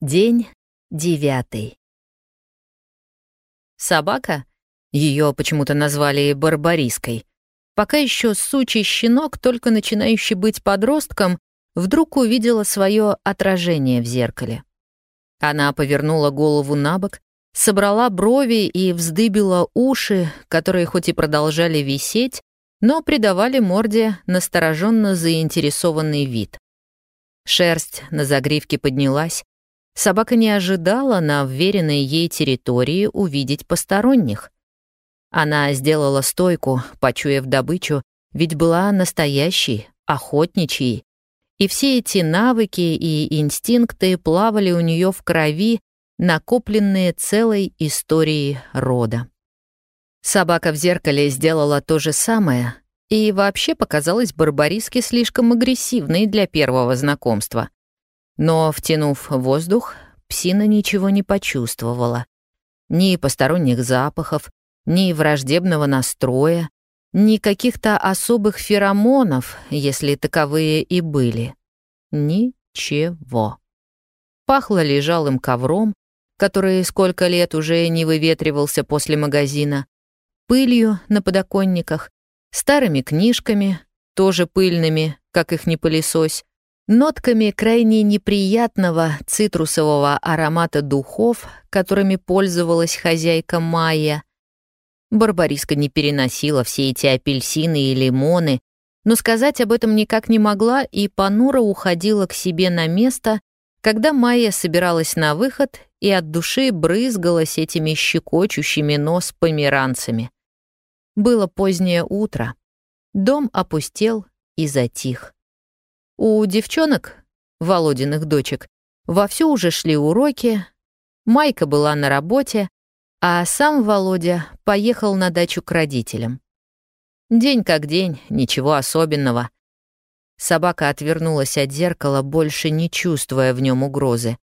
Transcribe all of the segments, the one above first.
День девятый. Собака, ее почему-то назвали Барбариской, пока еще сучий щенок, только начинающий быть подростком, вдруг увидела свое отражение в зеркале. Она повернула голову на бок, собрала брови и вздыбила уши, которые хоть и продолжали висеть, но придавали морде настороженно заинтересованный вид. Шерсть на загривке поднялась, Собака не ожидала на вверенной ей территории увидеть посторонних. Она сделала стойку, почуяв добычу, ведь была настоящей, охотничьей. И все эти навыки и инстинкты плавали у нее в крови, накопленные целой историей рода. Собака в зеркале сделала то же самое и вообще показалась Барбариске слишком агрессивной для первого знакомства. Но, втянув воздух, псина ничего не почувствовала. Ни посторонних запахов, ни враждебного настроя, ни каких-то особых феромонов, если таковые и были. Ничего. Пахло лежалым ковром, который сколько лет уже не выветривался после магазина, пылью на подоконниках, старыми книжками, тоже пыльными, как их не пылесось, нотками крайне неприятного цитрусового аромата духов, которыми пользовалась хозяйка Майя. Барбариска не переносила все эти апельсины и лимоны, но сказать об этом никак не могла и понуро уходила к себе на место, когда Майя собиралась на выход и от души брызгалась этими щекочущими нос померанцами. Было позднее утро. Дом опустел и затих. У девчонок, Володиных дочек, вовсю уже шли уроки, Майка была на работе, а сам Володя поехал на дачу к родителям. День как день, ничего особенного. Собака отвернулась от зеркала, больше не чувствуя в нем угрозы.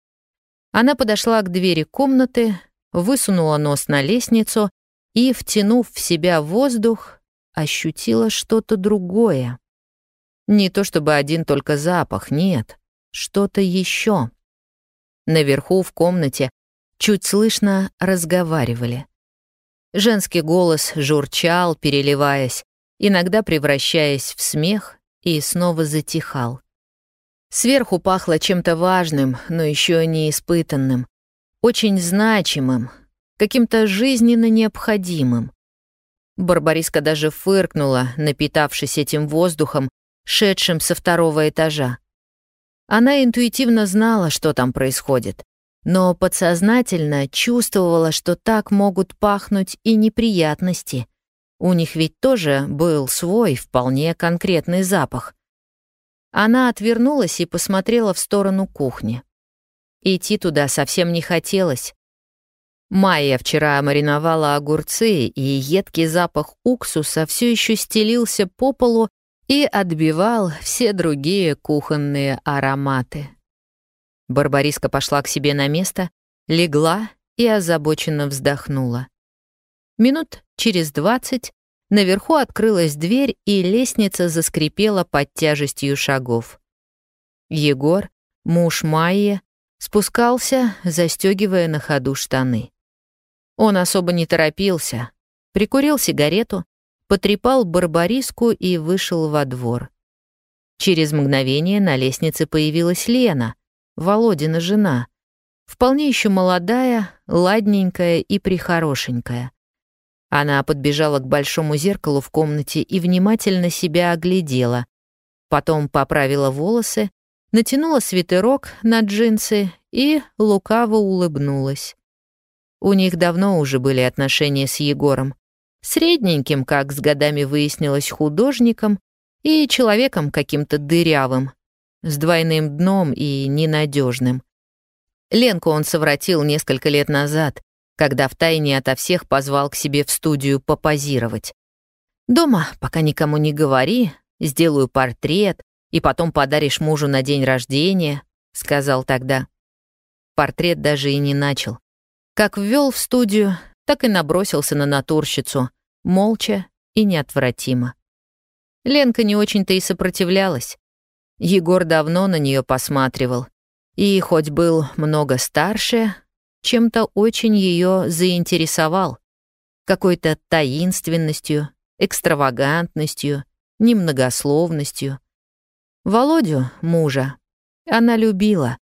Она подошла к двери комнаты, высунула нос на лестницу и, втянув в себя воздух, ощутила что-то другое. Не то чтобы один только запах, нет, что-то еще. Наверху в комнате чуть слышно разговаривали. Женский голос журчал, переливаясь, иногда превращаясь в смех, и снова затихал. Сверху пахло чем-то важным, но еще не испытанным, очень значимым, каким-то жизненно необходимым. Барбариска даже фыркнула, напитавшись этим воздухом, шедшим со второго этажа. Она интуитивно знала, что там происходит, но подсознательно чувствовала, что так могут пахнуть и неприятности. У них ведь тоже был свой, вполне конкретный запах. Она отвернулась и посмотрела в сторону кухни. Идти туда совсем не хотелось. Майя вчера мариновала огурцы, и едкий запах уксуса все еще стелился по полу и отбивал все другие кухонные ароматы. Барбариска пошла к себе на место, легла и озабоченно вздохнула. Минут через двадцать наверху открылась дверь, и лестница заскрипела под тяжестью шагов. Егор, муж Майи, спускался, застегивая на ходу штаны. Он особо не торопился, прикурил сигарету, потрепал барбариску и вышел во двор. Через мгновение на лестнице появилась Лена, Володина жена, вполне еще молодая, ладненькая и прихорошенькая. Она подбежала к большому зеркалу в комнате и внимательно себя оглядела, потом поправила волосы, натянула свитерок на джинсы и лукаво улыбнулась. У них давно уже были отношения с Егором. Средненьким, как с годами выяснилось, художником и человеком каким-то дырявым, с двойным дном и ненадежным. Ленку он совратил несколько лет назад, когда втайне ото всех позвал к себе в студию попозировать. «Дома, пока никому не говори, сделаю портрет, и потом подаришь мужу на день рождения», — сказал тогда. Портрет даже и не начал. Как ввел в студию, так и набросился на натурщицу, молча и неотвратимо. Ленка не очень-то и сопротивлялась. Егор давно на нее посматривал. И хоть был много старше, чем-то очень ее заинтересовал. Какой-то таинственностью, экстравагантностью, немногословностью. Володю, мужа, она любила,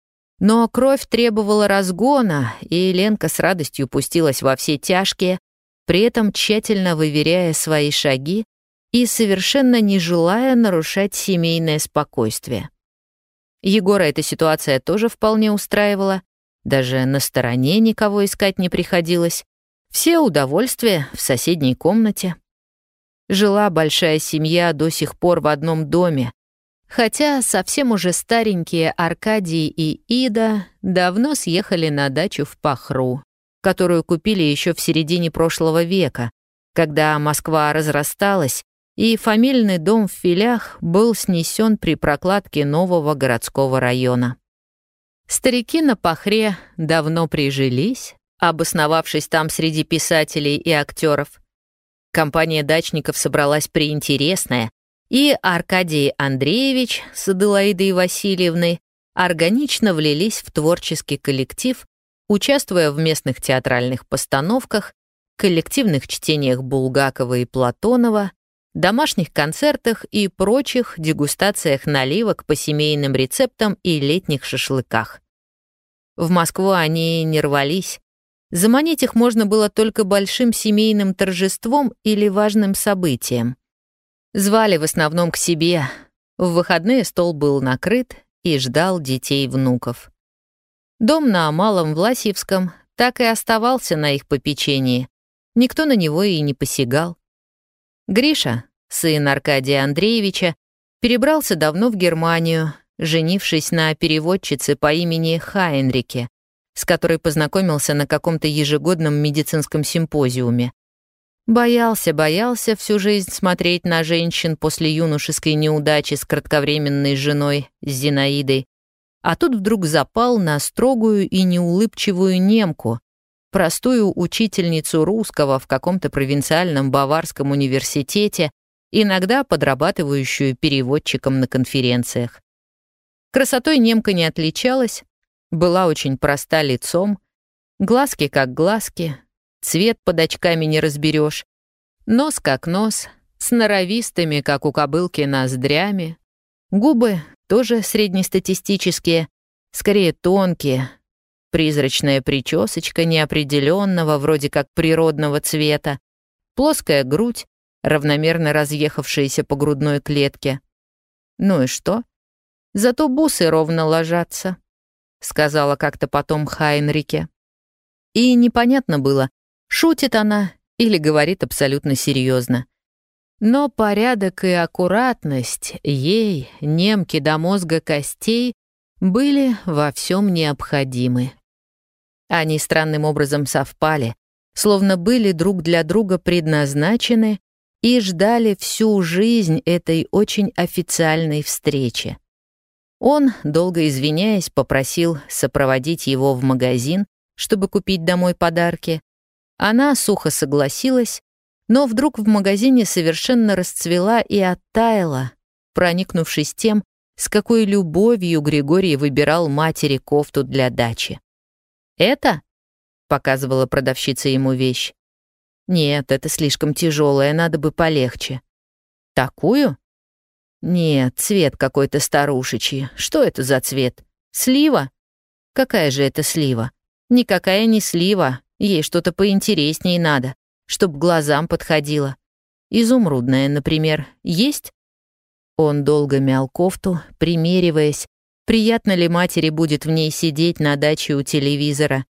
но кровь требовала разгона, и Ленка с радостью пустилась во все тяжкие, при этом тщательно выверяя свои шаги и совершенно не желая нарушать семейное спокойствие. Егора эта ситуация тоже вполне устраивала, даже на стороне никого искать не приходилось. Все удовольствия в соседней комнате. Жила большая семья до сих пор в одном доме, хотя совсем уже старенькие Аркадий и Ида давно съехали на дачу в Пахру, которую купили еще в середине прошлого века, когда Москва разрасталась, и фамильный дом в Филях был снесен при прокладке нового городского района. Старики на Пахре давно прижились, обосновавшись там среди писателей и актеров. Компания дачников собралась приинтересная, и Аркадий Андреевич с Аделаидой Васильевной органично влились в творческий коллектив, участвуя в местных театральных постановках, коллективных чтениях Булгакова и Платонова, домашних концертах и прочих дегустациях наливок по семейным рецептам и летних шашлыках. В Москву они не рвались. Заманить их можно было только большим семейным торжеством или важным событием. Звали в основном к себе. В выходные стол был накрыт и ждал детей-внуков. Дом на Малом Власьевском так и оставался на их попечении. Никто на него и не посягал. Гриша, сын Аркадия Андреевича, перебрался давно в Германию, женившись на переводчице по имени Хайнрике, с которой познакомился на каком-то ежегодном медицинском симпозиуме. Боялся, боялся всю жизнь смотреть на женщин после юношеской неудачи с кратковременной женой Зинаидой, а тут вдруг запал на строгую и неулыбчивую немку, простую учительницу русского в каком-то провинциальном баварском университете, иногда подрабатывающую переводчиком на конференциях. Красотой немка не отличалась, была очень проста лицом, глазки как глазки, цвет под очками не разберешь, нос как нос, с норовистыми, как у кобылки, ноздрями, губы тоже среднестатистические, скорее тонкие, призрачная причесочка неопределенного, вроде как природного цвета, плоская грудь, равномерно разъехавшаяся по грудной клетке. Ну и что? Зато бусы ровно ложатся, сказала как-то потом Хайнрике. И непонятно было, шутит она или говорит абсолютно серьезно. Но порядок и аккуратность ей, немки до мозга костей, были во всем необходимы. Они странным образом совпали, словно были друг для друга предназначены и ждали всю жизнь этой очень официальной встречи. Он, долго извиняясь, попросил сопроводить его в магазин, чтобы купить домой подарки. Она сухо согласилась, но вдруг в магазине совершенно расцвела и оттаяла, проникнувшись тем, с какой любовью Григорий выбирал матери кофту для дачи. «Это?» — показывала продавщица ему вещь. «Нет, это слишком тяжелое, надо бы полегче». «Такую?» «Нет, цвет какой-то старушечий. Что это за цвет? Слива? Какая же это слива? Никакая не слива, ей что-то поинтереснее надо, чтоб глазам подходило. Изумрудная, например, есть?» Он долго мял кофту, примериваясь, приятно ли матери будет в ней сидеть на даче у телевизора.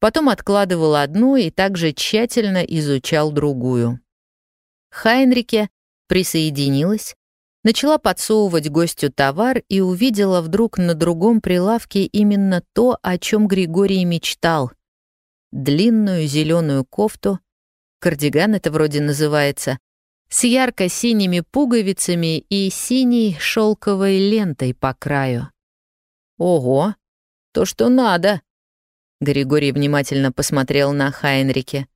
Потом откладывал одну и также тщательно изучал другую. Хайнрике присоединилась, начала подсовывать гостю товар и увидела вдруг на другом прилавке именно то, о чем Григорий мечтал. Длинную зеленую кофту, кардиган это вроде называется, с ярко-синими пуговицами и синей шелковой лентой по краю. «Ого, то, что надо!» Григорий внимательно посмотрел на Хайнрике.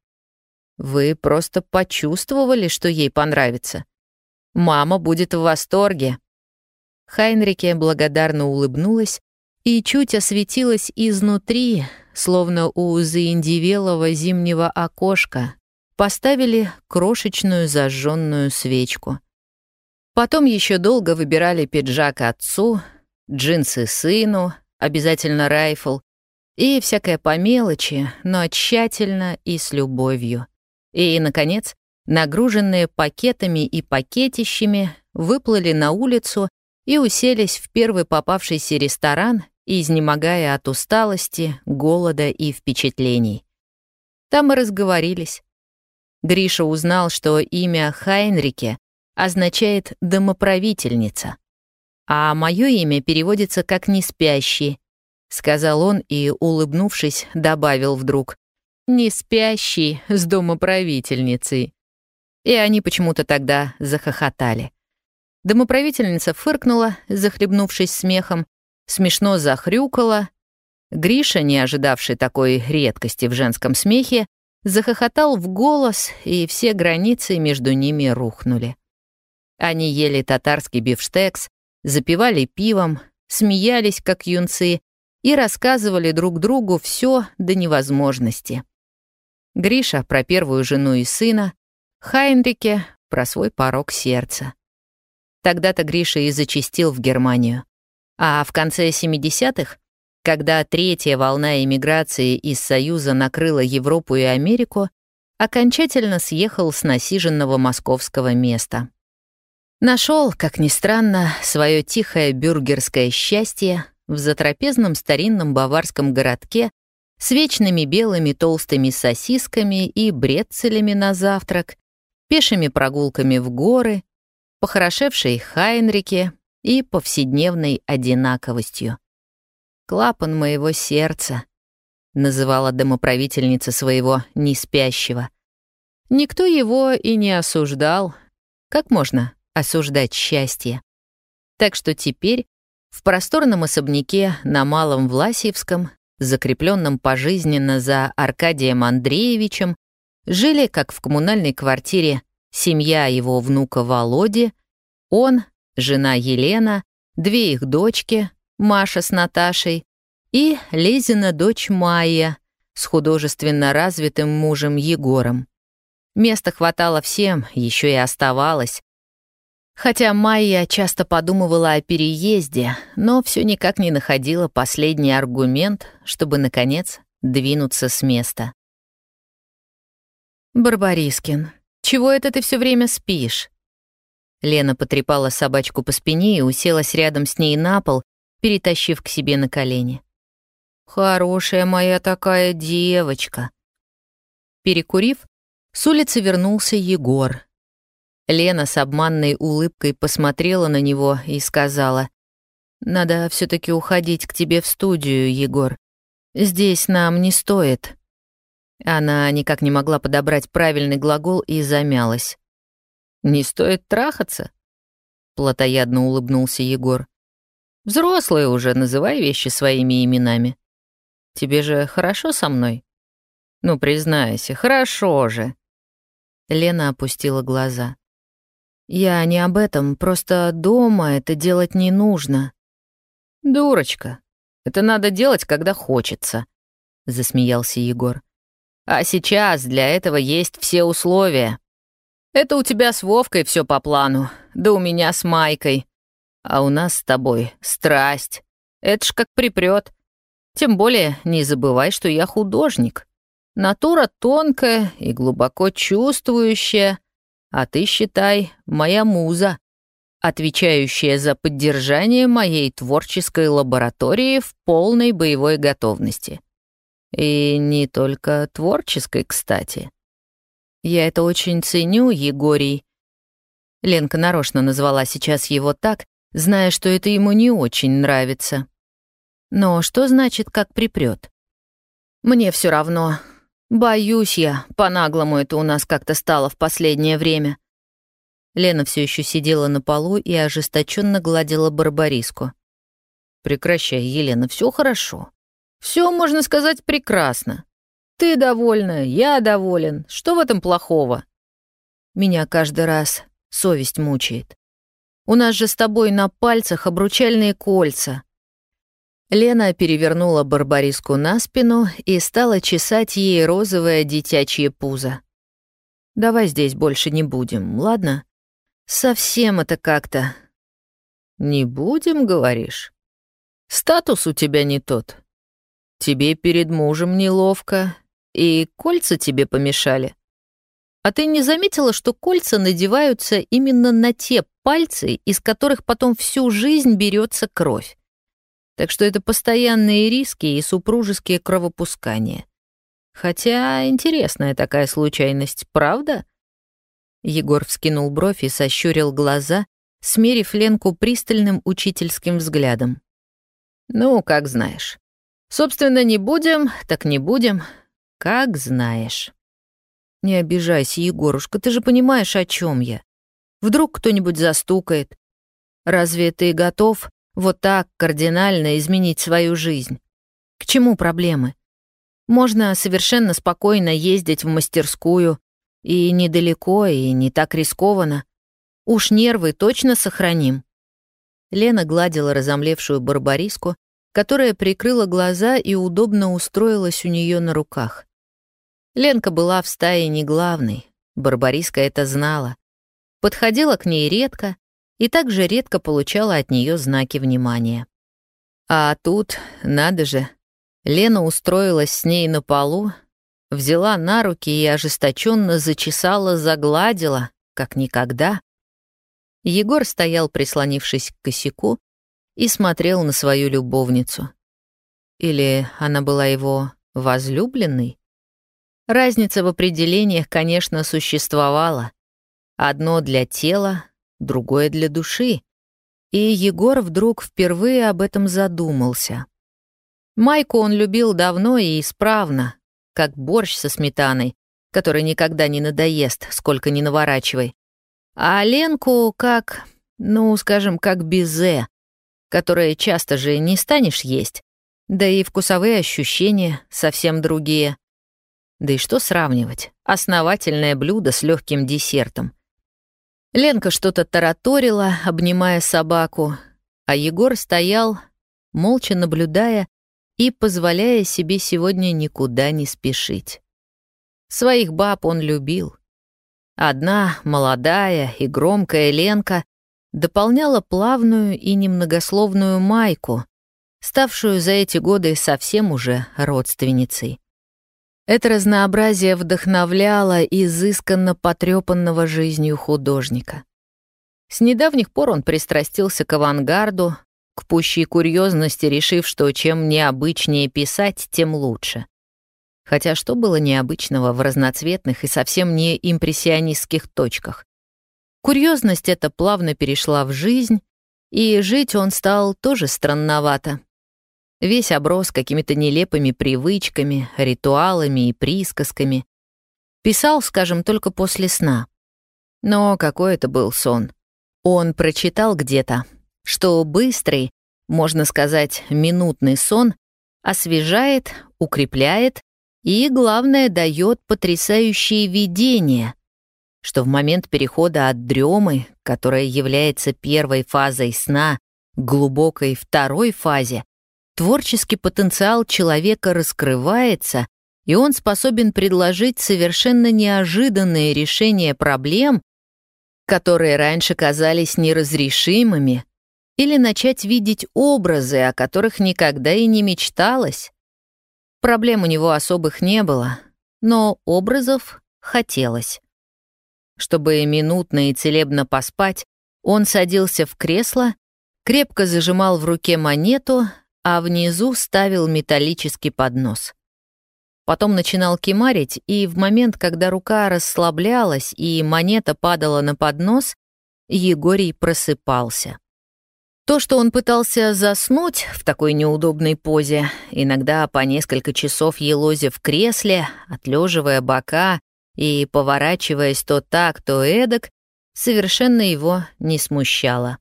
«Вы просто почувствовали, что ей понравится. Мама будет в восторге». Хайнрике благодарно улыбнулась и чуть осветилась изнутри, словно у заиндивелого зимнего окошка, поставили крошечную зажженную свечку. Потом еще долго выбирали пиджак отцу, джинсы сыну, обязательно райфл, и всякое по мелочи, но тщательно и с любовью. И, наконец, нагруженные пакетами и пакетищами, выплыли на улицу и уселись в первый попавшийся ресторан, изнемогая от усталости, голода и впечатлений. Там и разговорились. Гриша узнал, что имя Хайнрике означает «домоправительница», а мое имя переводится как «неспящий», — сказал он и, улыбнувшись, добавил вдруг «не спящий с домоправительницей». И они почему-то тогда захохотали. Домоправительница фыркнула, захлебнувшись смехом, смешно захрюкала. Гриша, не ожидавший такой редкости в женском смехе, захохотал в голос, и все границы между ними рухнули. Они ели татарский бифштекс, запивали пивом, смеялись, как юнцы, и рассказывали друг другу все до невозможности. Гриша про первую жену и сына, Хайнрике про свой порог сердца. Тогда-то Гриша и зачастил в Германию. А в конце 70-х, когда третья волна эмиграции из Союза накрыла Европу и Америку, окончательно съехал с насиженного московского места. Нашел, как ни странно, свое тихое бюргерское счастье в затрапезном старинном баварском городке с вечными белыми толстыми сосисками и брецелями на завтрак, пешими прогулками в горы, похорошевшей Хайнрике и повседневной одинаковостью. «Клапан моего сердца», — называла домоправительница своего неспящего. Никто его и не осуждал. Как можно осуждать счастье? Так что теперь в просторном особняке на Малом Власьевском, закрепленном пожизненно за Аркадием Андреевичем, жили, как в коммунальной квартире, семья его внука Володи, он, жена Елена, две их дочки, Маша с Наташей, и Лезина дочь Майя с художественно развитым мужем Егором. Места хватало всем, еще и оставалось, Хотя Майя часто подумывала о переезде, но все никак не находила последний аргумент, чтобы, наконец, двинуться с места. «Барбарискин, чего это ты все время спишь?» Лена потрепала собачку по спине и уселась рядом с ней на пол, перетащив к себе на колени. «Хорошая моя такая девочка». Перекурив, с улицы вернулся Егор, Лена с обманной улыбкой посмотрела на него и сказала, «Надо все таки уходить к тебе в студию, Егор. Здесь нам не стоит». Она никак не могла подобрать правильный глагол и замялась. «Не стоит трахаться?» Платоядно улыбнулся Егор. «Взрослые уже, называй вещи своими именами. Тебе же хорошо со мной?» «Ну, признайся, хорошо же». Лена опустила глаза. «Я не об этом, просто дома это делать не нужно». «Дурочка, это надо делать, когда хочется», — засмеялся Егор. «А сейчас для этого есть все условия. Это у тебя с Вовкой все по плану, да у меня с Майкой. А у нас с тобой страсть. Это ж как припрет. Тем более не забывай, что я художник. Натура тонкая и глубоко чувствующая, а ты, считай, моя муза, отвечающая за поддержание моей творческой лаборатории в полной боевой готовности. И не только творческой, кстати. Я это очень ценю, Егорий. Ленка нарочно назвала сейчас его так, зная, что это ему не очень нравится. Но что значит, как припрет? Мне все равно, «Боюсь я, по-наглому это у нас как-то стало в последнее время». Лена все еще сидела на полу и ожесточенно гладила барбариску. «Прекращай, Елена, все хорошо. Все, можно сказать, прекрасно. Ты довольна, я доволен. Что в этом плохого?» Меня каждый раз совесть мучает. У нас же с тобой на пальцах обручальные кольца. Лена перевернула барбариску на спину и стала чесать ей розовое детячье пузо. «Давай здесь больше не будем, ладно? Совсем это как-то...» «Не будем, говоришь? Статус у тебя не тот. Тебе перед мужем неловко, и кольца тебе помешали. А ты не заметила, что кольца надеваются именно на те пальцы, из которых потом всю жизнь берется кровь? Так что это постоянные риски и супружеские кровопускания. Хотя интересная такая случайность, правда? Егор вскинул бровь и сощурил глаза, смерив Ленку пристальным учительским взглядом. «Ну, как знаешь. Собственно, не будем, так не будем. Как знаешь». «Не обижайся, Егорушка, ты же понимаешь, о чем я. Вдруг кто-нибудь застукает. Разве ты готов вот так кардинально изменить свою жизнь? К чему проблемы? Можно совершенно спокойно ездить в мастерскую, и недалеко, и не так рискованно. Уж нервы точно сохраним. Лена гладила разомлевшую барбариску, которая прикрыла глаза и удобно устроилась у нее на руках. Ленка была в стае не главной, барбариска это знала. Подходила к ней редко, и также редко получала от нее знаки внимания. А тут, надо же, Лена устроилась с ней на полу, взяла на руки и ожесточенно зачесала, загладила, как никогда. Егор стоял, прислонившись к косяку, и смотрел на свою любовницу. Или она была его возлюбленной? Разница в определениях, конечно, существовала. Одно для тела, другое для души. И Егор вдруг впервые об этом задумался. Майку он любил давно и исправно, как борщ со сметаной, который никогда не надоест, сколько ни наворачивай. А Ленку как, ну, скажем, как безе, которое часто же не станешь есть. Да и вкусовые ощущения совсем другие. Да и что сравнивать? Основательное блюдо с легким десертом. Ленка что-то тараторила, обнимая собаку, а Егор стоял, молча наблюдая и позволяя себе сегодня никуда не спешить. Своих баб он любил. Одна, молодая и громкая Ленка, дополняла плавную и немногословную Майку, ставшую за эти годы совсем уже родственницей. Это разнообразие вдохновляло изысканно потрепанного жизнью художника. С недавних пор он пристрастился к авангарду, к пущей курьезности, решив, что чем необычнее писать, тем лучше. Хотя что было необычного в разноцветных и совсем не импрессионистских точках? Курьезность эта плавно перешла в жизнь, и жить он стал тоже странновато. Весь оброс какими-то нелепыми привычками, ритуалами и присказками. Писал, скажем, только после сна. Но какой это был сон. Он прочитал где-то, что быстрый, можно сказать, минутный сон освежает, укрепляет и, главное, дает потрясающие видения, что в момент перехода от дремы, которая является первой фазой сна, глубокой второй фазе, Творческий потенциал человека раскрывается, и он способен предложить совершенно неожиданные решения проблем, которые раньше казались неразрешимыми, или начать видеть образы, о которых никогда и не мечталось. Проблем у него особых не было, но образов хотелось. Чтобы минутно и целебно поспать, он садился в кресло, крепко зажимал в руке монету, а внизу ставил металлический поднос. Потом начинал кемарить, и в момент, когда рука расслаблялась и монета падала на поднос, Егорий просыпался. То, что он пытался заснуть в такой неудобной позе, иногда по несколько часов елозя в кресле, отлеживая бока и поворачиваясь то так, то эдак, совершенно его не смущало.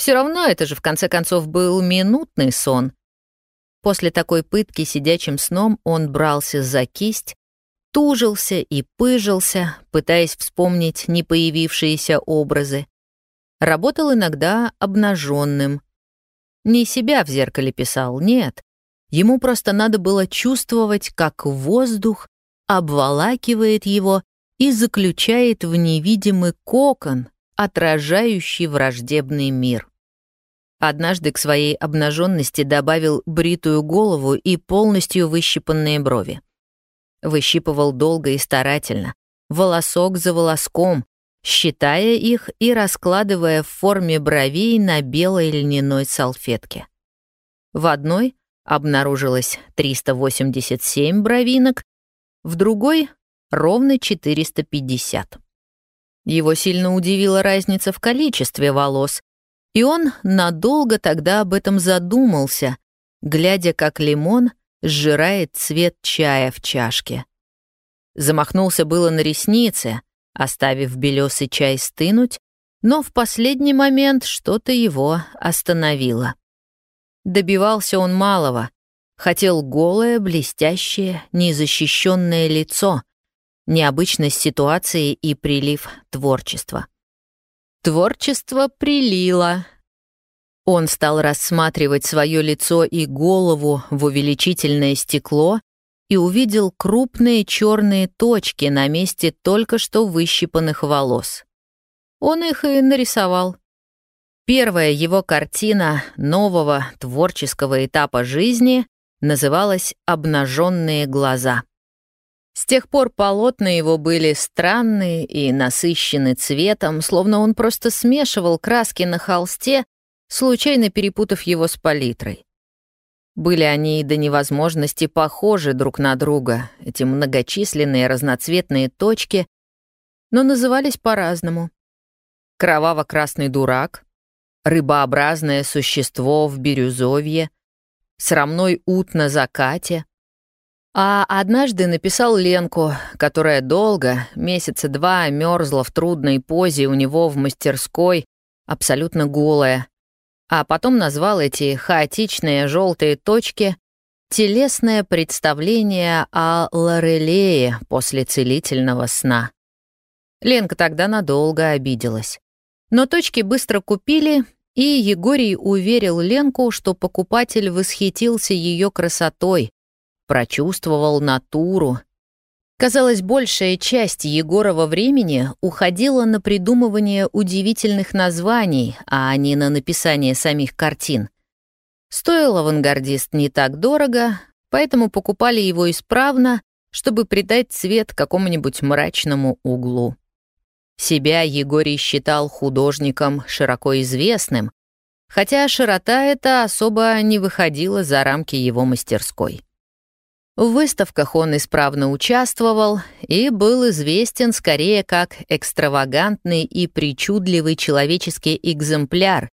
Все равно это же в конце концов был минутный сон. После такой пытки сидячим сном он брался за кисть, тужился и пыжился, пытаясь вспомнить не появившиеся образы. Работал иногда обнаженным. Не себя в зеркале писал, нет. Ему просто надо было чувствовать, как воздух обволакивает его и заключает в невидимый кокон, отражающий враждебный мир. Однажды к своей обнаженности добавил бритую голову и полностью выщипанные брови. Выщипывал долго и старательно, волосок за волоском, считая их и раскладывая в форме бровей на белой льняной салфетке. В одной обнаружилось 387 бровинок, в другой — ровно 450. Его сильно удивила разница в количестве волос, и он надолго тогда об этом задумался, глядя, как лимон сжирает цвет чая в чашке. Замахнулся было на ресницы, оставив белесый чай стынуть, но в последний момент что-то его остановило. Добивался он малого, хотел голое, блестящее, незащищенное лицо, необычность ситуации и прилив творчества. Творчество прилило. Он стал рассматривать свое лицо и голову в увеличительное стекло и увидел крупные черные точки на месте только что выщипанных волос. Он их и нарисовал. Первая его картина нового творческого этапа жизни называлась «Обнаженные глаза». С тех пор полотна его были странные и насыщены цветом, словно он просто смешивал краски на холсте, случайно перепутав его с палитрой. Были они до невозможности похожи друг на друга, эти многочисленные разноцветные точки, но назывались по-разному. Кроваво-красный дурак, рыбообразное существо в бирюзовье, срамной ут на закате — а однажды написал Ленку, которая долго, месяца два, мерзла в трудной позе у него в мастерской, абсолютно голая. А потом назвал эти хаотичные желтые точки телесное представление о Лорелее после целительного сна. Ленка тогда надолго обиделась. Но точки быстро купили, и Егорий уверил Ленку, что покупатель восхитился ее красотой, прочувствовал натуру. Казалось, большая часть Егорова времени уходила на придумывание удивительных названий, а не на написание самих картин. Стоил авангардист не так дорого, поэтому покупали его исправно, чтобы придать цвет какому-нибудь мрачному углу. Себя Егорий считал художником широко известным, хотя широта эта особо не выходила за рамки его мастерской. В выставках он исправно участвовал и был известен скорее как экстравагантный и причудливый человеческий экземпляр,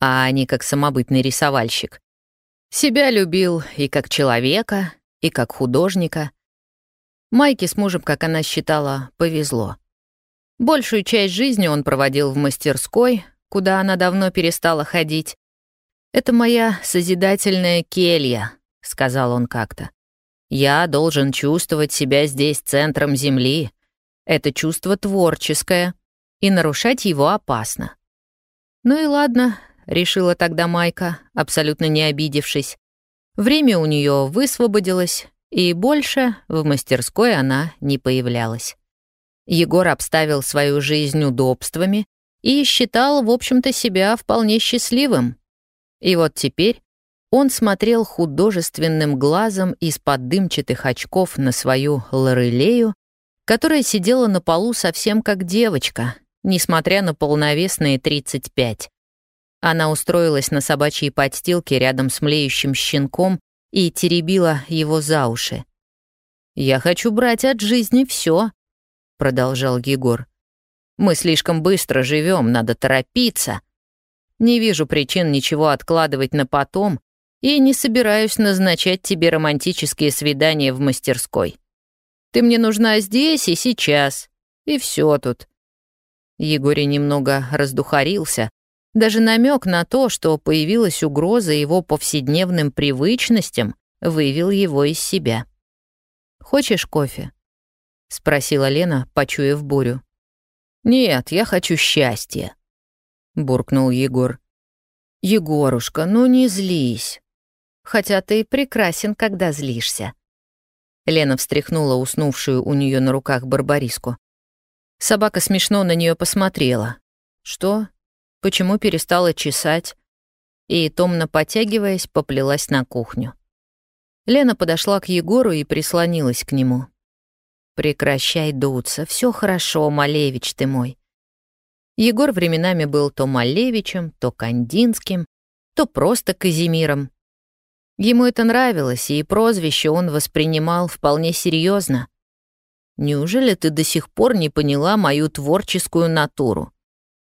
а не как самобытный рисовальщик. Себя любил и как человека, и как художника. Майке с мужем, как она считала, повезло. Большую часть жизни он проводил в мастерской, куда она давно перестала ходить. «Это моя созидательная келья», — сказал он как-то. Я должен чувствовать себя здесь центром Земли. Это чувство творческое, и нарушать его опасно. Ну и ладно, решила тогда Майка, абсолютно не обидевшись. Время у нее высвободилось, и больше в мастерской она не появлялась. Егор обставил свою жизнь удобствами и считал, в общем-то, себя вполне счастливым. И вот теперь он смотрел художественным глазом из-под дымчатых очков на свою Лорелею, которая сидела на полу совсем как девочка, несмотря на полновесные 35. Она устроилась на собачьей подстилке рядом с млеющим щенком и теребила его за уши. «Я хочу брать от жизни все, продолжал Егор. «Мы слишком быстро живем, надо торопиться. Не вижу причин ничего откладывать на потом, и не собираюсь назначать тебе романтические свидания в мастерской. Ты мне нужна здесь и сейчас, и все тут». Егорий немного раздухарился. Даже намек на то, что появилась угроза его повседневным привычностям, вывел его из себя. «Хочешь кофе?» — спросила Лена, почуяв бурю. «Нет, я хочу счастья», — буркнул Егор. «Егорушка, ну не злись. Хотя ты прекрасен, когда злишься». Лена встряхнула уснувшую у нее на руках Барбариску. Собака смешно на нее посмотрела. «Что? Почему перестала чесать?» И, томно потягиваясь, поплелась на кухню. Лена подошла к Егору и прислонилась к нему. «Прекращай дуться, все хорошо, Малевич ты мой». Егор временами был то Малевичем, то Кандинским, то просто Казимиром. Ему это нравилось, и прозвище он воспринимал вполне серьезно. «Неужели ты до сих пор не поняла мою творческую натуру?»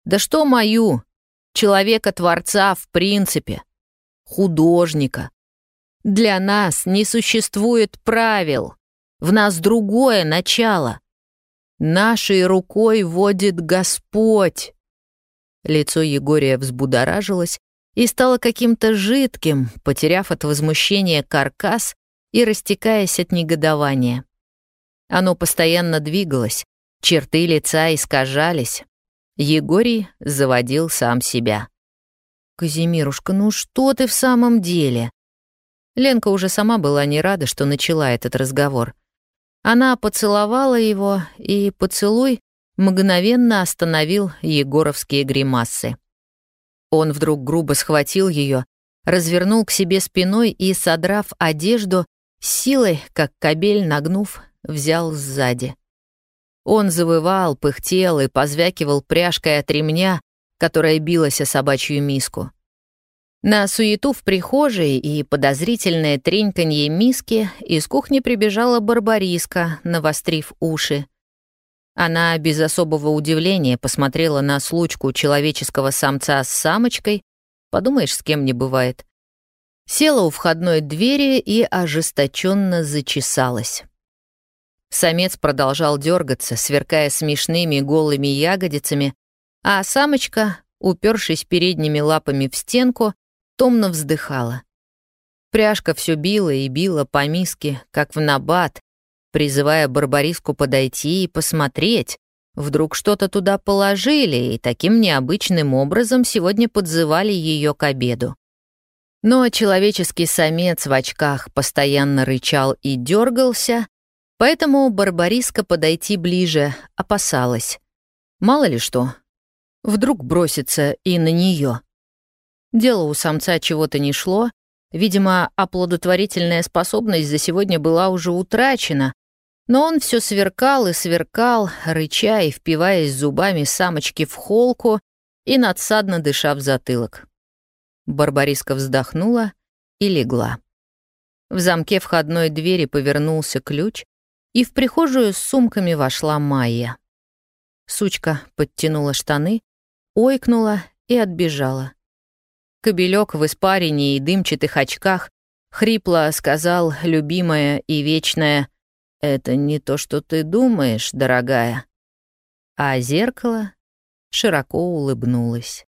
«Да что мою? Человека-творца в принципе. Художника. Для нас не существует правил. В нас другое начало. Нашей рукой водит Господь. Лицо Егория взбудоражилось и стало каким-то жидким, потеряв от возмущения каркас и растекаясь от негодования. Оно постоянно двигалось, черты лица искажались. Егорий заводил сам себя. «Казимирушка, ну что ты в самом деле?» Ленка уже сама была не рада, что начала этот разговор. Она поцеловала его, и поцелуй мгновенно остановил егоровские гримасы. Он вдруг грубо схватил ее, развернул к себе спиной и, содрав одежду, силой, как кобель нагнув, взял сзади. Он завывал, пыхтел и позвякивал пряжкой от ремня, которая билась о собачью миску. На суету в прихожей и подозрительное треньканье миски из кухни прибежала Барбариска, навострив уши. Она без особого удивления посмотрела на случку человеческого самца с самочкой, подумаешь, с кем не бывает. Села у входной двери и ожесточенно зачесалась. Самец продолжал дергаться, сверкая смешными голыми ягодицами, а самочка, упершись передними лапами в стенку, томно вздыхала. Пряжка все била и била по миске, как в набат, призывая Барбариску подойти и посмотреть. Вдруг что-то туда положили, и таким необычным образом сегодня подзывали ее к обеду. Но человеческий самец в очках постоянно рычал и дергался, поэтому Барбариска подойти ближе опасалась. Мало ли что. Вдруг бросится и на нее. Дело у самца чего-то не шло. Видимо, оплодотворительная способность за сегодня была уже утрачена, но он все сверкал и сверкал, рыча и впиваясь зубами самочки в холку и надсадно дыша в затылок. Барбариска вздохнула и легла. В замке входной двери повернулся ключ, и в прихожую с сумками вошла Майя. Сучка подтянула штаны, ойкнула и отбежала. Кобелек в испарине и дымчатых очках хрипло сказал любимая и вечная «Это не то, что ты думаешь, дорогая». А зеркало широко улыбнулось.